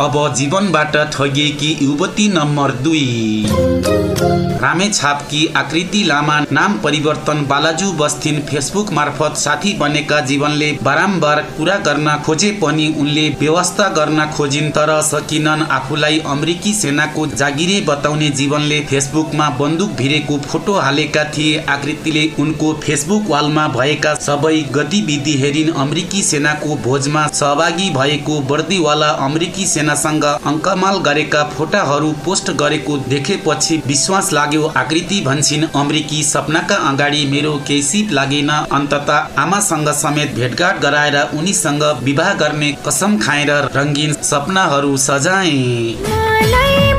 अब जीवनबाट ठगिएकी युवती नम्बर दुई। रामेछापकी आकृति लामा नाम परिवर्तन बालाजु बस्थिन फेसबुक मार्फत साथी बनेका जीवनले बारम्बार कुरा गर्न खोजे पनि उनले व्यवस्था गर्न खोजिन् तर सकिनन् आफूलाई अमेरिकी सेनाको जागिरे बताउने जीवनले फेसबुकमा बन्दुक भिरेको फोटो हालेका थिए। आकृतिले उनको फेसबुक वालमा भएका सबै गतिविधि हेरिन्। अमेरिकी सेनाको भोजमा सहभागी भएको वर्दीवाला अमेरिकी सेनासँग अङ्कमाल गरेका फोटाहरू पोस्ट गरेको देखेपछि विश्वास लाग्यो आकृति भन्छन् अमेरिकी सपनाका अगाडि मेरो केही सिप लागेन। अन्तत आमासँग समेत भेटघाट गराएर उनीसँग विवाह गर्ने कसम खाएर रङ्गीन सपनाहरू सजाए।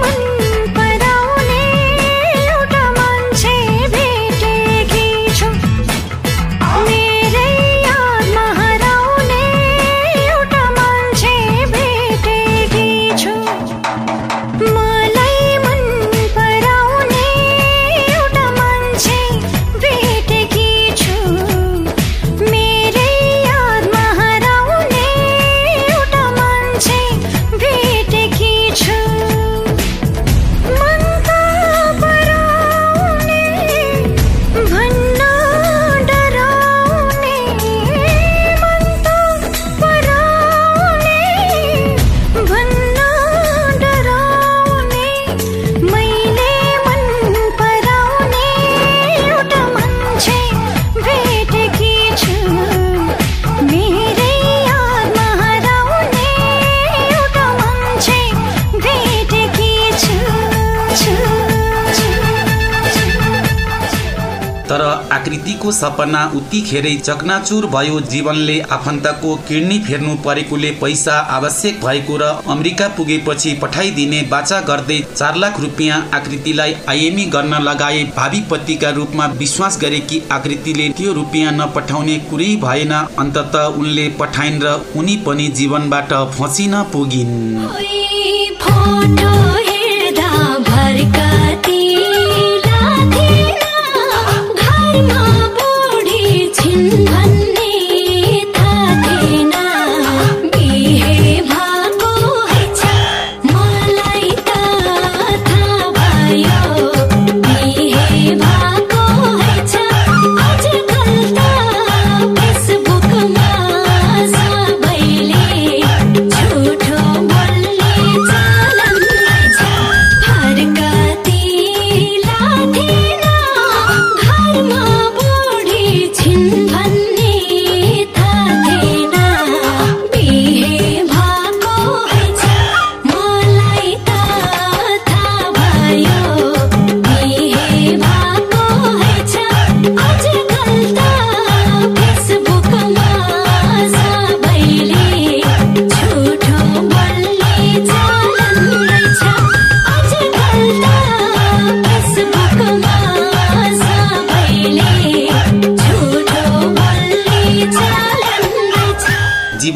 तर आकृतिको सपना उतिखेरै चकनाचुर भयो जीवनले आफन्तको किडनी फेर्नु परेकोले पैसा आवश्यक भएको र अमेरिका पुगेपछि पठाइदिने बाचा गर्दै चार लाख रुपियाँ आकृतिलाई आइएमई गर्न लगाए भावी पतिका रूपमा विश्वास गरेकी आकृतिले त्यो रुपियाँ नपठाउने कुरै भएन अन्तत उनले पठाइन् र उनी पनि जीवनबाट फसिन पुगिन्।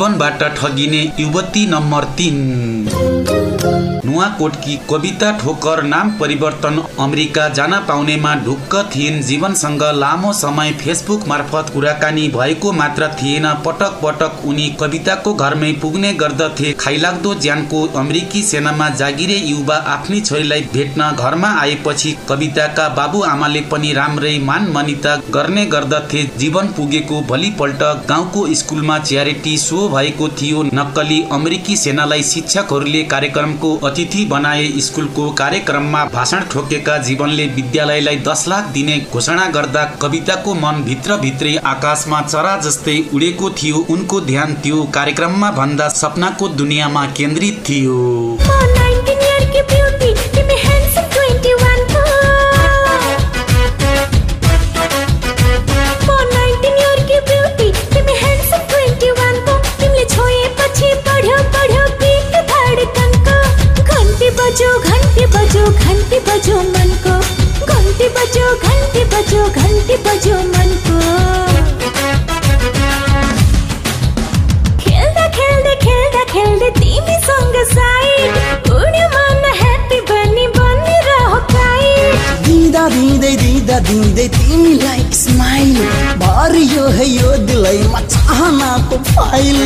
जीवनबाट ठगिने युवती नम्बर तिन। नुवाकोटकी कविता ठोकर नाम परिवर्तन अमेरिका जान पाउनेमा ढुक्क थिइन्। जीवनसँग लामो समय फेसबुक मार्फत कुराकानी भएको मात्र थिएन। पटक पटक उनी कविताको घरमै पुग्ने गर्दथे। खाइलाग्दो ज्यानको अमेरिकी सेनामा जागिरे युवा आफ्नै छोरीलाई भेट्न घरमा आएपछि कविताका बाबुआमाले पनि राम्रै मान मनिता गर्ने गर्दथे। जीवन पुगेको भोलिपल्ट गाउँको स्कुलमा च्यारिटी सो भएको थियो। नक्कली अमेरिकी सेनालाई शिक्षकहरूले कार्यक्रमको अतिथि बनाए स्कुलको कार्यक्रममा भाषण ठोकेका जीवनले विद्यालयलाई दस लाख दिने घोषणा गर्दा कविताको मन भित्रभित्रै आकाशमा चरा जस्तै उडेको थियो। उनको ध्यान त्यो कार्यक्रममा भन्दा सपनाको दुनियाँमा केन्द्रित थियो। घन्टी बज्यो घन्टी बज्यो मनको खेल्दा खेल्दै खेल्दा खेल्दै तिमीसँग साइड उड्यो मन ह्याप्पी बनी बनी बनिरह काइट दिँदा, दिँदै दिँदा, दिँदै तिमीलाई स्माइल भरियो है यो दिलैमा चाहनाको फ़ाइल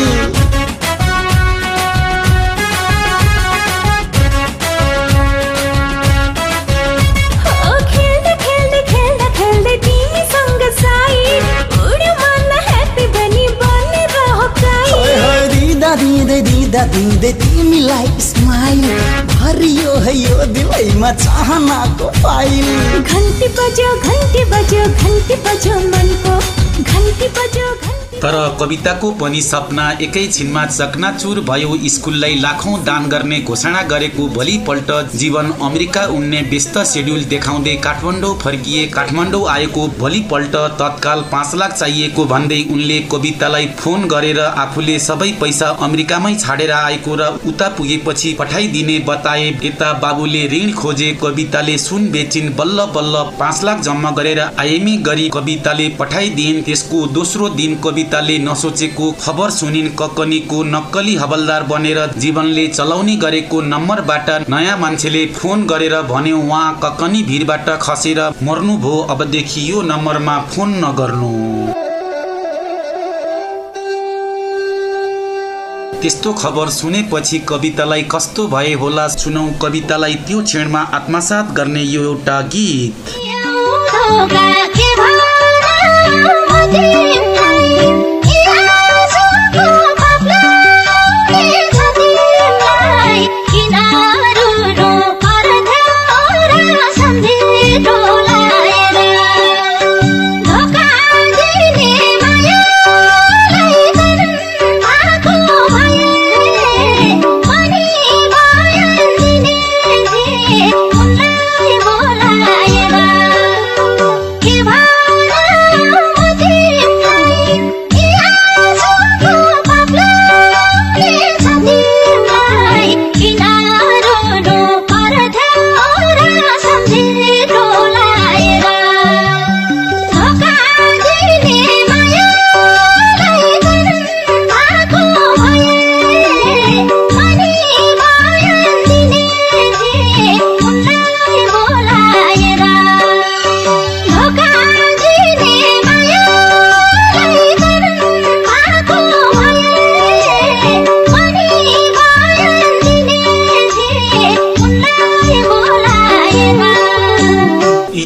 दिँदै दिँदा दिँदै तिमीलाई स्माइल भरियो है यो दिलैमा चाहनाको फाइल घन्टी बज्यो घन्टी बज्यो घन्टी बज्यो मनको। घन्टी बज्यो घन्टी तर कविताको पनि सपना एकैछिनमा चकनाचुर भयो। स्कुललाई लाखौँ दान गर्ने घोषणा गरेको भोलिपल्ट जीवन अमेरिका उड्ने व्यस्त सेड्युल देखाउँदै काठमाडौँ फर्किए। काठमाडौँ आएको भोलिपल्ट तत्काल पाँच लाख चाहिएको भन्दै उनले कवितालाई फोन गरेर आफूले सबै पैसा अमेरिकामै छाडेर आएको र उता पुगेपछि पठाइदिने बताए। यता बाबुले ऋण खोजे कविताले सुन बेचिन् बल्ल बल्ल पाँच लाख जम्मा गरेर आइएमई गरी कविताले पठाइदिइन्। त्यसको दोस्रो दिन कविताले नसोचेको खबर सुनिन् ककनीको नक्कली हवलदार बनेर जीवनले चलाउने गरेको नम्बरबाट नयाँ मान्छेले फोन गरेर भन्यो उहाँ ककनी भिरबाट खसेर मर्नुभयो अबदेखि यो नम्बरमा फोन नगर्नु त्यस्तो खबर सुनेपछि कवितालाई कस्तो भए होला सुनौ। कवितालाई त्यो क्षणमा आत्मसात गर्ने यो एउटा गीत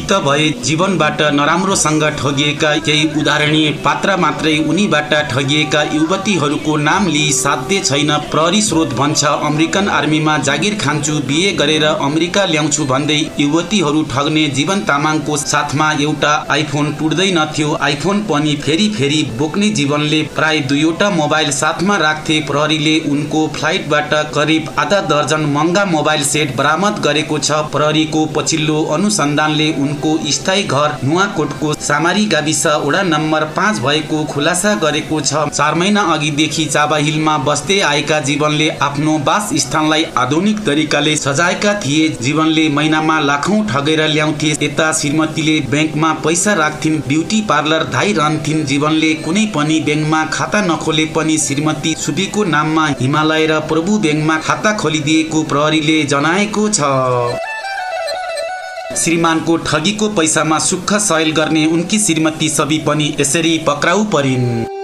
यी त भए जीवनबाट नराम्रोसँग ठगिएका केही उदाहरणीय पात्र मात्रै उनीबाट ठगिएका युवतीहरूको नाम लिई साध्य छैन। प्रहरी स्रोत भन्छ अमेरिकन आर्मीमा जागिर खान्छु बिहे गरेर अमेरिका ल्याउँछु भन्दै युवतीहरू ठग्ने जीवन तामाङको साथमा एउटा आइफोन टुट्दैनथ्यो आइफोन पनि फेरि फेरि बोक्ने जीवनले प्राय दुईवटा मोबाइल साथमा राख्थे। प्रहरीले उनको फ्लाइटबाट करिब आधा दर्जन महँगा मोबाइल सेट बरामद गरेको छ। प्रहरीको पछिल्लो अनुसन्धानले उनको स्थायी घर नुवाकोटको सामारी गाविस वडा नम्बर पाँच भएको खुलासा गरेको छ। चार महिना अघिदेखि चाबा हिलमा बस्दै आएका जीवनले आफ्नो वासस्थानलाई आधुनिक तरिकाले सजाएका थिए। जीवनले महिनामा लाखौं ठगेर ल्याउँथे। यता श्रीमतीले ब्याङ्कमा पैसा राख्थिन् ब्युटी पार्लर धाइ रहन्थिन् जीवनले कुनै पनि ब्याङ्कमा खाता नखोले पनि श्रीमती सुबीको नाममा हिमालय र प्रभु ब्याङ्कमा खाता खोलिदिएको प्रहरीले जनाएको छ। श्रीमानको ठगीको पैसामा सुख सहल गर्ने उनकी श्रीमती सबी पनि यसरी पक्राउ परिन्।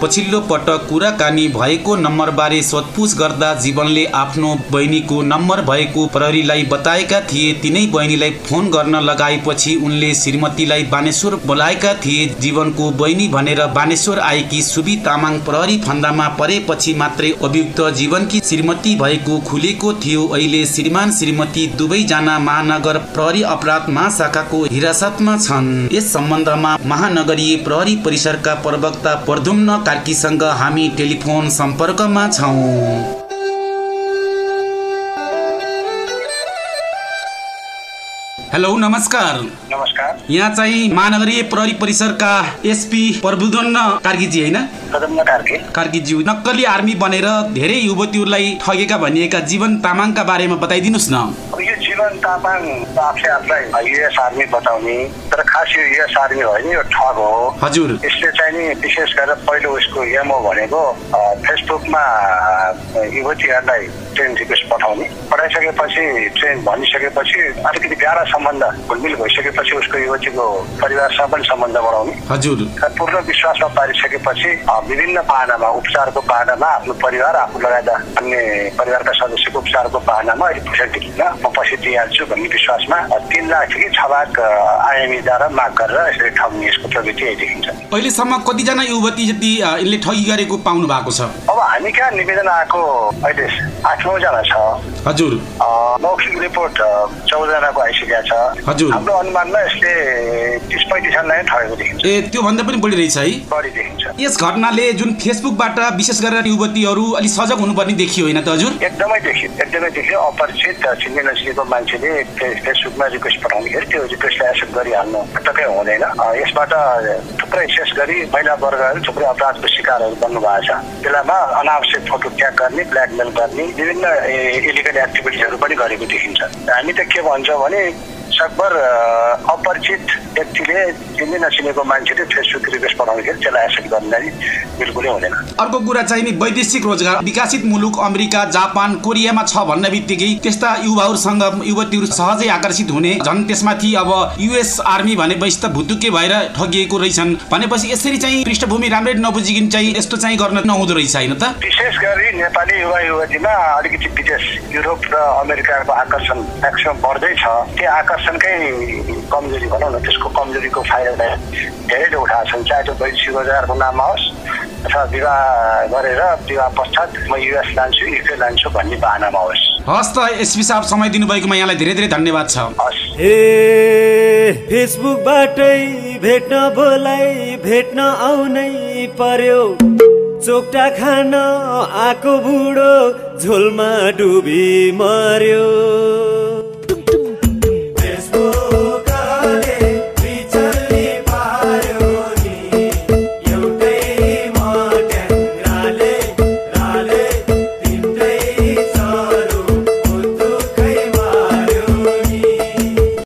पछिल्लो पटक कुराकानी भएको नम्बरबारे सोधपुछ गर्दा जीवनले आफ्नो बहिनीको नम्बर भएको प्रहरीलाई बताएका थिए। तिनै बहिनीलाई फोन गर्न लगाएपछि उनले श्रीमतीलाई बानेश्वर बोलाएका थिए। जीवनको बहिनी भनेर बानेश्वर आएकी सुबी तामाङ प्रहरी फन्दामा परेपछि मात्रै अभियुक्त जीवनकी श्रीमती भएको खुलेको थियो। अहिले श्रीमान श्रीमती दुवैजना महानगर प्रहरी अपराध महाशाखाको हिरासतमा छन्। यस सम्बन्धमा महानगरीय प्रहरी परिसरका प्रवक्ता प्रधुम्न कार्कीसँग हामी टेलिफोन सम्पर्कमा छौँ। हेलो नमस्कार। नमस्कार। यहाँ चाहिँ महानगरीय प्रहरी परिसरका एसपी प्रबुधन कार्कीजी होइन? कार्कीज्यू नक्कली आर्मी बनेर धेरै युवतीहरूलाई ठगेका भनिएका जीवन तामाङका बारेमा बताइदिनुहोस् न। यो जीवन तामाङ आफै आफूलाई युएस आर्मी बताउने तर खास यो युएस आर्मी होइन यो ठग हो। हजुर। यसले चाहिँ नि विशेष गरेर पहिलो उसको एमओ भनेको फेसबुकमा युवतीहरूलाई ट्रेन रिक्वेस्ट पठाउने। पठाइसकेपछि ट्रेन भनिसकेपछि अलिकति प्यारा सम्बन्ध घुलमिल भइसकेपछि उसको युवतीको परिवारसँग पनि सम्बन्ध बढाउने। हजुर। पूर्ण विश्वासमा पारिसकेपछि विभिन्न पाहनामा उपचारको पाहनामा आफ्नो परिवार आफू लगायत अन्य परिवारका सदस्यको उपचारको पाहनामा टिकिन म पछि दिइहाल्छु भन्ने विश्वासमा तिन लाख कि छ लाख आइएमईद्वारा माग गरेर यसरी ठग्ने यसको प्रवृत्ति यही देखिन्छ अहिलेसम्म कतिजना युवती जति यसले ठगी गरेको पाउनु भएको छ? अब हामी कहाँ निवेदन आएको अहिले आठ नौजना छ। हजुर। मौखिक रिपोर्ट चौधजनाको आइसकेको छ। हजुर। हाम्रो अनुमानमा यसले तिस पैँतिसजनालाई नै ठगेको देखिन्छ। ए त्योभन्दा पनि बढी रहेछ है? बढी देखिन्छ। यस घटनाले जुन फेसबुकबाट विशेष गरेर युवतीहरू अलिक सजग हुनुपर्ने देखियो होइन त हजुर? एकदमै देखियो एकदमै देखियो। अपरिचित चिन्ने नचिनेको मान्छेले फेसबुकमा रिक्वेस्ट पठाउँदाखेरि त्यो रिक्वेस्टलाई एक्सेप्ट गरिहाल्नु पटक्कै हुँदैन। यसबाट थुप्रै विशेष गरी महिला वर्गहरू थुप्रै अपराधको शिकारहरू बन्नु भएको छ। बेलामा अनावश्यक फोटो ट्याग गर्ने ब्ल्याकमेल गर्ने विभिन्न इलिगल एक्टिभिटिजहरू पनि गरेको देखिन्छ। हामी त के भन्छौँ भने सकभर अपरिचित व्यक्तिले चिन्ने नचिनेको मान्छेले फेसबुक रिक्वेस्ट पठाउँदाखेरि त्यसलाई एक्सेप्ट गर्ने बिल्कुलै हुँदैन अर्को कुरा चाहिँ नि वैदेशिक रोजगार विकसित मुलुक अमेरिका जापान कोरियामा छ भन्ने बित्तिकै त्यस्ता युवाहरूसँग युवतीहरू सहजै आकर्षित हुने झन् त्यसमाथि अब युएस आर्मी भनेपछि त भुतुके भएर ठगिएको रहेछन् भनेपछि यसरी चाहिँ पृष्ठभूमि राम्ररी नबुझिकन चाहिँ यस्तो चाहिँ गर्न नहुँदो रहेछ होइन त विशेष गरी नेपाली युवा युवतीमा अलिकति विदेश युरोप र अमेरिकाको आकर्षण म्याक्सिमम बढ्दैछ त्यो आकर्षणकै कमजोरी भनौँ न त्यसको कमजोरीको फाइदा धेरैले उठाएको छन्। चाहे त्यो वैदेशिक रोजगारको नाममा होस् अथवा विवाह गरेर विवाह पश्चात म युएस लान्छु युके लान्छु भन्ने बाहनामा होस् हस् त एसपी साहब समय दिनुभएकोमा यहाँलाई धेरै धेरै धन्यवाद छ। ए फेसबुकबाटै भेट्न बोलाइ भेट्न आउनै पर्यो। चोकटा खान आको बुढो झोलमा डुबी मर्यो।